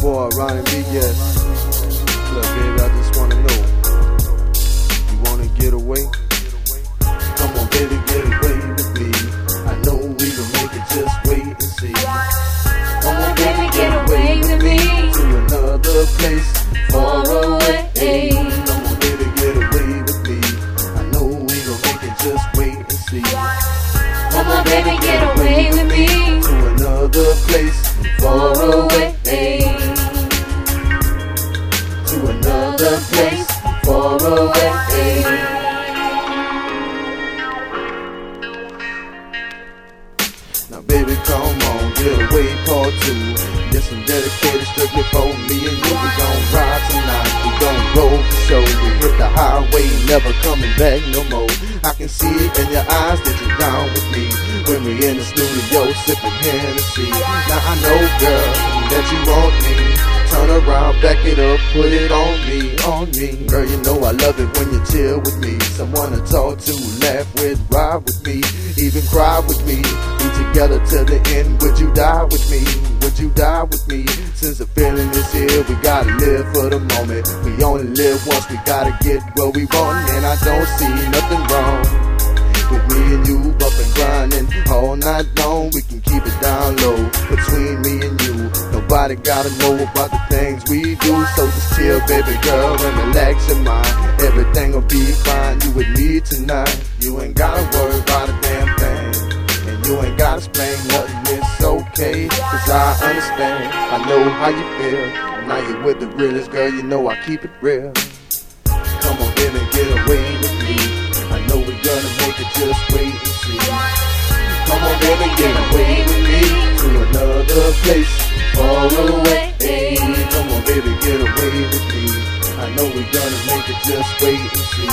boy Ronnie B. Yes. Look, baby, I just wanna know. You wanna get away? Come on, baby, get away with me. I know we can make it, just wait and see. Come on, baby, get away with me to another place far away. Come on, baby, get away with me. I know we gon' make it, just wait and see. Come on, baby, get away with me to another place far away. Two. Yes, I'm dedicated strictly for me and you. We gon' ride tonight, we gon' roll the show. We hit the highway, never coming back no more. I can see it in your eyes that you're down with me. When we in the studio sipping Hennessy. Now I know, girl, that you want me. Turn around, back it up, put it on me, on me. Girl, you know I love it when you chill with me. Someone to talk to, laugh with, ride with me, even cry with me. Be together till the end. Would you die with me? Would you die with me? Since the feeling is here, we gotta live for the moment. We only live once, we gotta get what we want, and I don't see nothing wrong with me and you up and grinding all night long. We can keep it Nobody gotta know about the things we do. So just chill, baby girl, and relax your mind. Everything will be fine. You with me tonight. You ain't gotta worry about a damn thing. And you ain't gotta explain nothing. It's okay, cause I understand. I know how you feel. Now you're with the realest girl, you know I keep it real. Come on, baby, get away with me. I know we're gonna make it, just wait and see. Come on, baby, get away with me to another place far away. Hey, come on, baby, get away with me. I know we're gonna make it, just wait and see.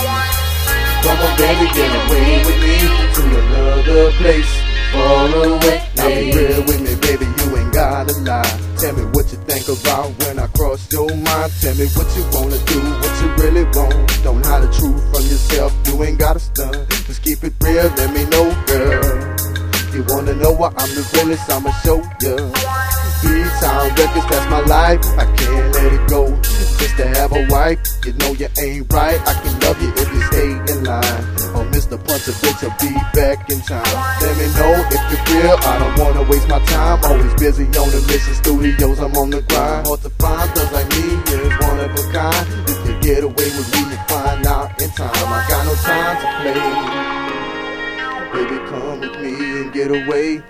Come on, baby, get away with me to another place far away. Now be real with me, baby, you ain't gotta lie. Tell me what you think about when I cross your mind. Tell me what you wanna do, what you really want. Don't hide the truth from yourself, you ain't gotta stun. Just keep it real, let me know, girl. You wanna know why I'm the realest, I'ma show ya. B-Town Records, that's my life, I can't let it go. Just to have a wife, you know you ain't right. I can love you if you stay in line. Oh, Mr. Punch a bitch, I'll be back in time. Let me know if you're real, I don't wanna waste my time. Always busy on the mission, studios, I'm on the grind. Hard to find, cause like me is one of a kind. If you get away with me, you find out in time. I got no time to play. Baby, come with me and get away.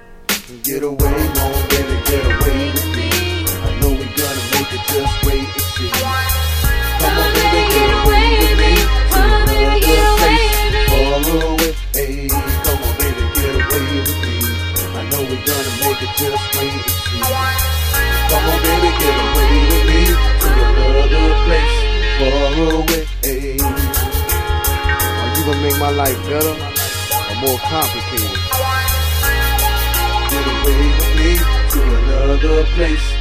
Get away, on, baby, get away with me. I know we're gonna make it, just wait and see. Come on, baby, get away with me. To another place, far away. Hey, come on, baby, get away with me. I know we're gonna make it, just wait and see. Come on, baby, get away with me. To another place, far away. Hey, are you gonna make my life better or more complicated? Away with me to another place